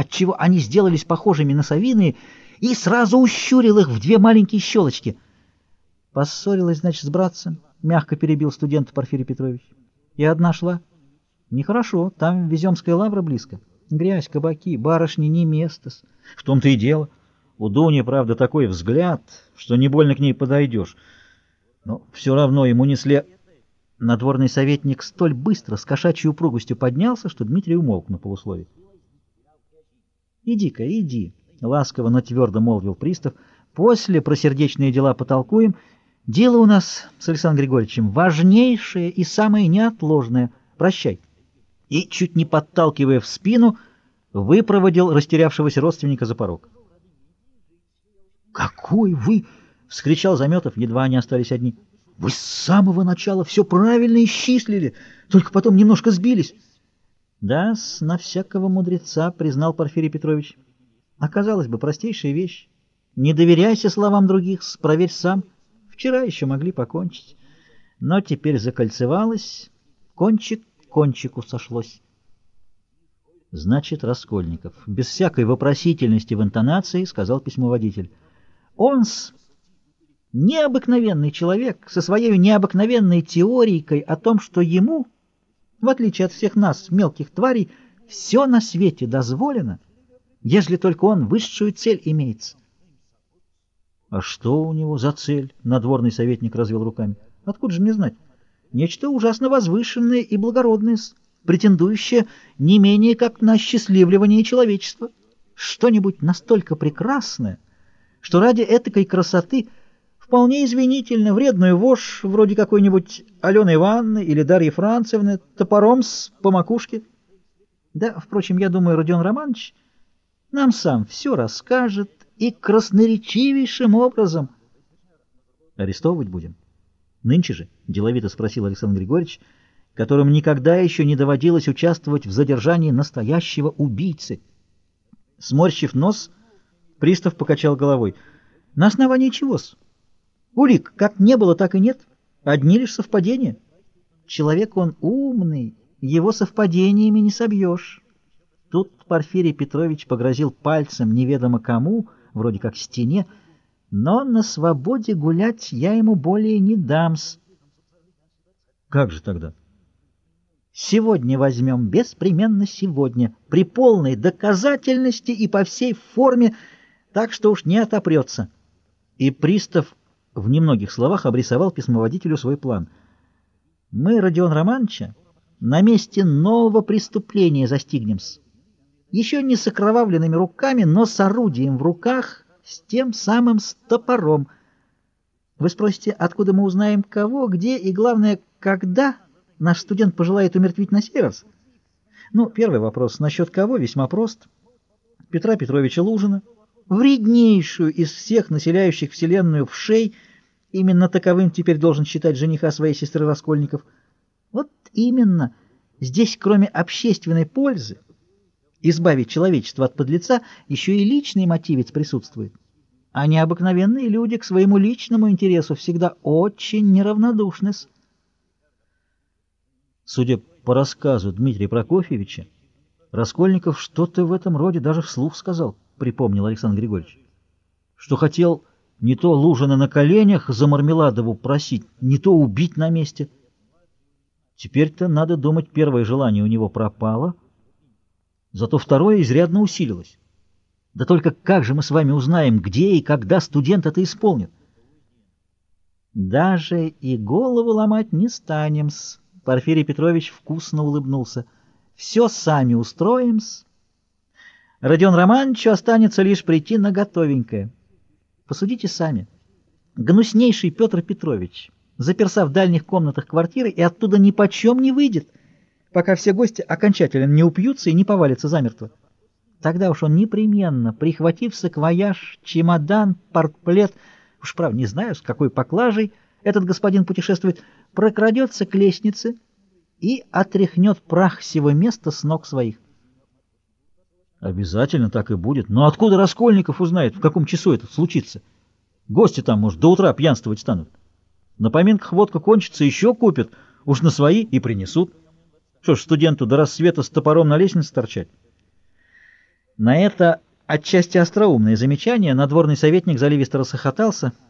отчего они сделались похожими на совиные, и сразу ущурил их в две маленькие щелочки. Поссорилась, значит, с братцем, — мягко перебил студент Порфирий Петрович. И одна шла. Нехорошо, там Веземская лавра близко. Грязь, кабаки, барышни не место. В том-то и дело. У Дуни, правда, такой взгляд, что не больно к ней подойдешь. Но все равно ему несли... Надворный советник столь быстро, с кошачьей упругостью поднялся, что Дмитрий умолк на полуслове. «Иди-ка, иди», — ласково, но твердо молвил пристав. «После про сердечные дела потолкуем. Дело у нас с Александром Григорьевичем важнейшее и самое неотложное. Прощай». И, чуть не подталкивая в спину, выпроводил растерявшегося родственника за порог. «Какой вы!» — вскричал Заметов, едва они остались одни. «Вы с самого начала все правильно исчислили, только потом немножко сбились». «Да, на всякого мудреца», — признал Порфирий Петрович. «Оказалось бы, простейшая вещь. Не доверяйся словам других, проверь сам. Вчера еще могли покончить. Но теперь закольцевалось, кончик кончику сошлось». «Значит, Раскольников». Без всякой вопросительности в интонации сказал письмоводитель. Он-с необыкновенный человек со своей необыкновенной теорией о том, что ему, в отличие от всех нас, мелких тварей, все на свете дозволено, ежели только он высшую цель имеется. — А что у него за цель? — надворный советник развел руками. — Откуда же мне знать? Нечто ужасно возвышенное и благородное, претендующее не менее как на счастливливание человечества. Что-нибудь настолько прекрасное — что ради этакой красоты вполне извинительно вредную вошь, вроде какой-нибудь Алены Ивановны или Дарьи Францевны, топором с по макушке. Да, впрочем, я думаю, Родион Романович нам сам все расскажет и красноречивейшим образом. Арестовывать будем? Нынче же? — деловито спросил Александр Григорьевич, которому никогда еще не доводилось участвовать в задержании настоящего убийцы. Сморщив нос, — Пристав покачал головой. На основании чего-с? Улик как не было, так и нет. Одни лишь совпадения. Человек он умный, его совпадениями не собьешь. Тут Порфирий Петрович погрозил пальцем неведомо кому, вроде как стене, но на свободе гулять я ему более не дамс. Как же тогда? Сегодня возьмем, беспременно сегодня, при полной доказательности и по всей форме, так что уж не отопрется. И пристав в немногих словах обрисовал письмоводителю свой план. Мы, Родион Романовича, на месте нового преступления застигнем-с. Еще не с окровавленными руками, но с орудием в руках, с тем самым стопором. Вы спросите, откуда мы узнаем кого, где и, главное, когда наш студент пожелает умертвить на раз? Ну, первый вопрос насчет кого весьма прост. Петра Петровича Лужина — вреднейшую из всех населяющих Вселенную вшей, именно таковым теперь должен считать жениха своей сестры Раскольников. Вот именно здесь, кроме общественной пользы, избавить человечество от подлеца, еще и личный мотивец присутствует. А необыкновенные люди к своему личному интересу всегда очень неравнодушны. Судя по рассказу Дмитрия Прокофьевича, Раскольников что-то в этом роде даже вслух сказал припомнил Александр Григорьевич, что хотел не то Лужина на коленях за Мармеладову просить, не то убить на месте. Теперь-то, надо думать, первое желание у него пропало, зато второе изрядно усилилось. Да только как же мы с вами узнаем, где и когда студент это исполнит? Даже и голову ломать не станем-с. Порфирий Петрович вкусно улыбнулся. Все сами устроим-с. Родион Романовичу останется лишь прийти на готовенькое. Посудите сами. Гнуснейший Петр Петрович, заперся в дальних комнатах квартиры и оттуда ни почем не выйдет, пока все гости окончательно не упьются и не повалятся замертво. Тогда уж он непременно, прихватив саквояж, чемодан, портплет, уж прав не знаю, с какой поклажей этот господин путешествует, прокрадется к лестнице и отряхнет прах всего места с ног своих. Обязательно так и будет. Но откуда Раскольников узнает, в каком часу это случится? Гости там, может, до утра пьянствовать станут. На поминках водка кончится, еще купят, уж на свои и принесут. Что ж, студенту до рассвета с топором на лестнице торчать? На это отчасти остроумное замечание надворный советник заливисто расхохотался —